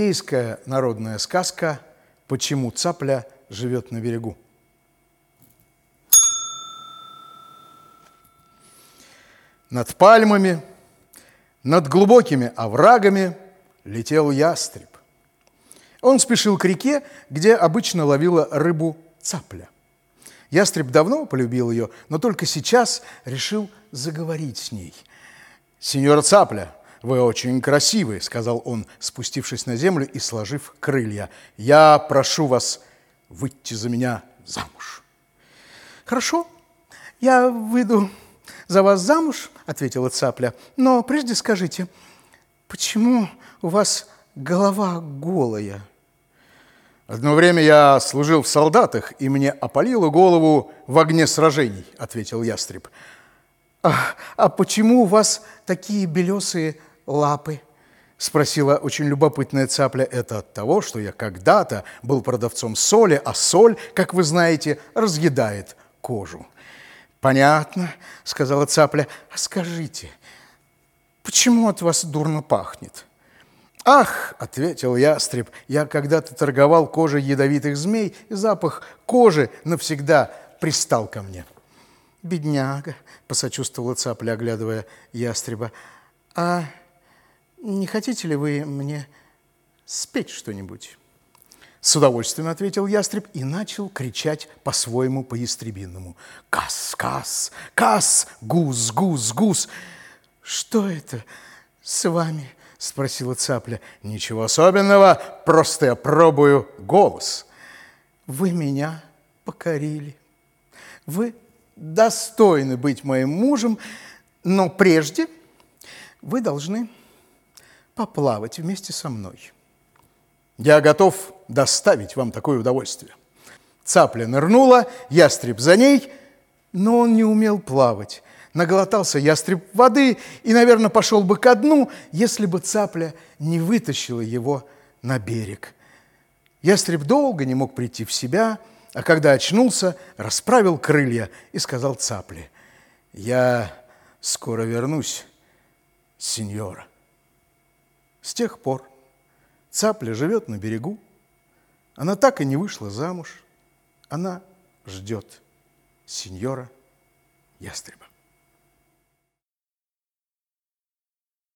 Индейская народная сказка «Почему цапля живет на берегу». Над пальмами, над глубокими оврагами летел ястреб. Он спешил к реке, где обычно ловила рыбу цапля. Ястреб давно полюбил ее, но только сейчас решил заговорить с ней. «Сеньора Цапля, вы очень красивы», — сказал он, спустившись на землю и сложив крылья. «Я прошу вас выйти за меня замуж». «Хорошо, я выйду за вас замуж», — ответила Цапля. «Но прежде скажите, почему у вас голова голая?» «Одно время я служил в солдатах, и мне опалило голову в огне сражений», — ответил ястреб. «А, а почему у вас такие белесые лапы?» — спросила очень любопытная цапля. «Это от того, что я когда-то был продавцом соли, а соль, как вы знаете, разъедает кожу». «Понятно», — сказала цапля. «А скажите, почему от вас дурно пахнет?» «Ах!» – ответил ястреб, – «я когда-то торговал кожей ядовитых змей, и запах кожи навсегда пристал ко мне». «Бедняга!» – посочувствовала цапля, оглядывая ястреба. «А не хотите ли вы мне спеть что-нибудь?» С удовольствием ответил ястреб и начал кричать по-своему по-ястребинному. «Кас, кас, кас, гус, гус, гус!» «Что это с вами?» – спросила цапля. «Ничего особенного, просто я пробую голос». «Вы меня покорили. Вы достойны быть моим мужем, но прежде вы должны поплавать вместе со мной». «Я готов доставить вам такое удовольствие». Цапля нырнула, ястреб за ней, но он не умел плавать наглотался ястреб воды и, наверное, пошел бы ко дну, если бы цапля не вытащила его на берег. Ястреб долго не мог прийти в себя, а когда очнулся, расправил крылья и сказал цапле, «Я скоро вернусь, сеньора». Тех пор цапля живет на берегу, она так и не вышла замуж, она ждет сеньора ястреба.